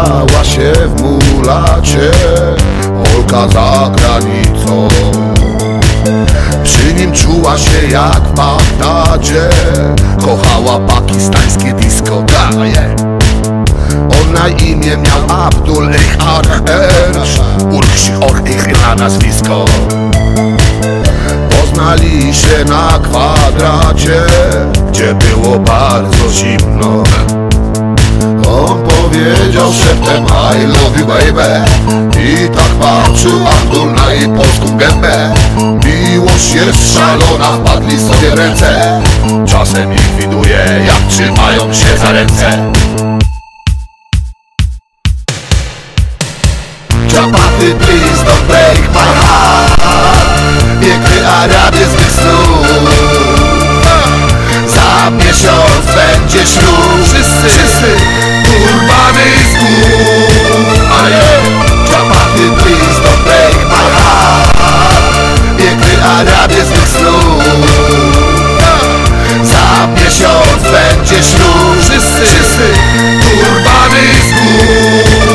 Zakochała się w mulacie Polka za granicą. Przy nim czuła się jak w Bagdadzie Kochała pakistańskie disco Daje On na imię miał Abdul Ich Arch Urkshi Or Ich na nazwisko. Poznali się na kwadracie Gdzie było bardzo zimno powiedział szeptem I love you baby. I tak patrzył Abdul na jej polską gębę. Miłość jest szalona, wpadli sobie ręce. Czasem ich widuje jak trzymają się za ręce. Czapaty please don't break my heart. Piękny Arabie z mych Piękny Arabie z mych snów Za miesiąc będzie ślub Wszyscy, wszyscy Turbany z gór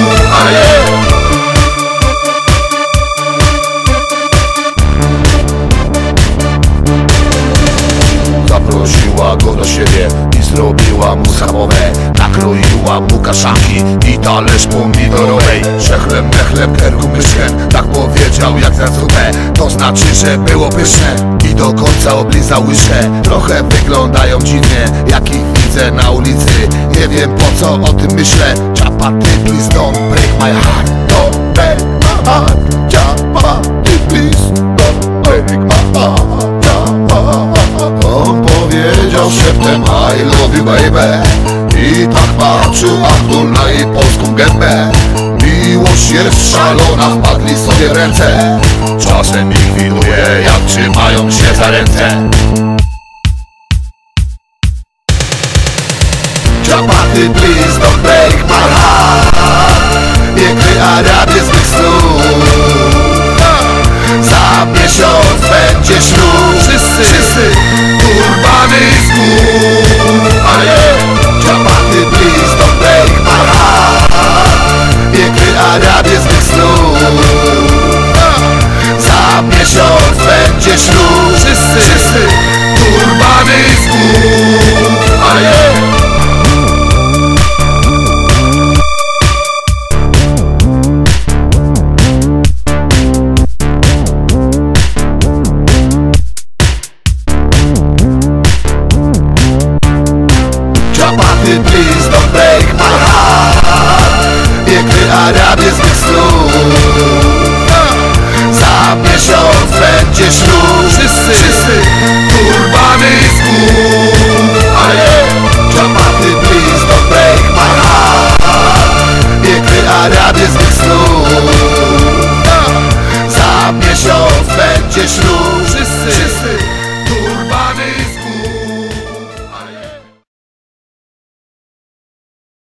Zaprosiła go do siebie i zrobiła mu schabowe Nakroiła mu kaszanki i talerz pomidorowej. Szechlem, mechlem, kerku, myszkiem Tak powiedział jak za zupę. To znaczy, że było pyszne I do końca oblizał łyżkę Trochę wyglądają dziwnie Jak ich widzę na ulicy. Nie wiem po co o tym myślę. Ciapaty, please don't break my heart tak patrzył Abdul na jej polską gębę? Miłość jest szalona, wpadli sobie w ręce. Czasem ich widuje jak trzymają się za ręce. Ciapaty please Arabie z mych snów Za miesiąc będzie ślub Wszyscy, wszyscy.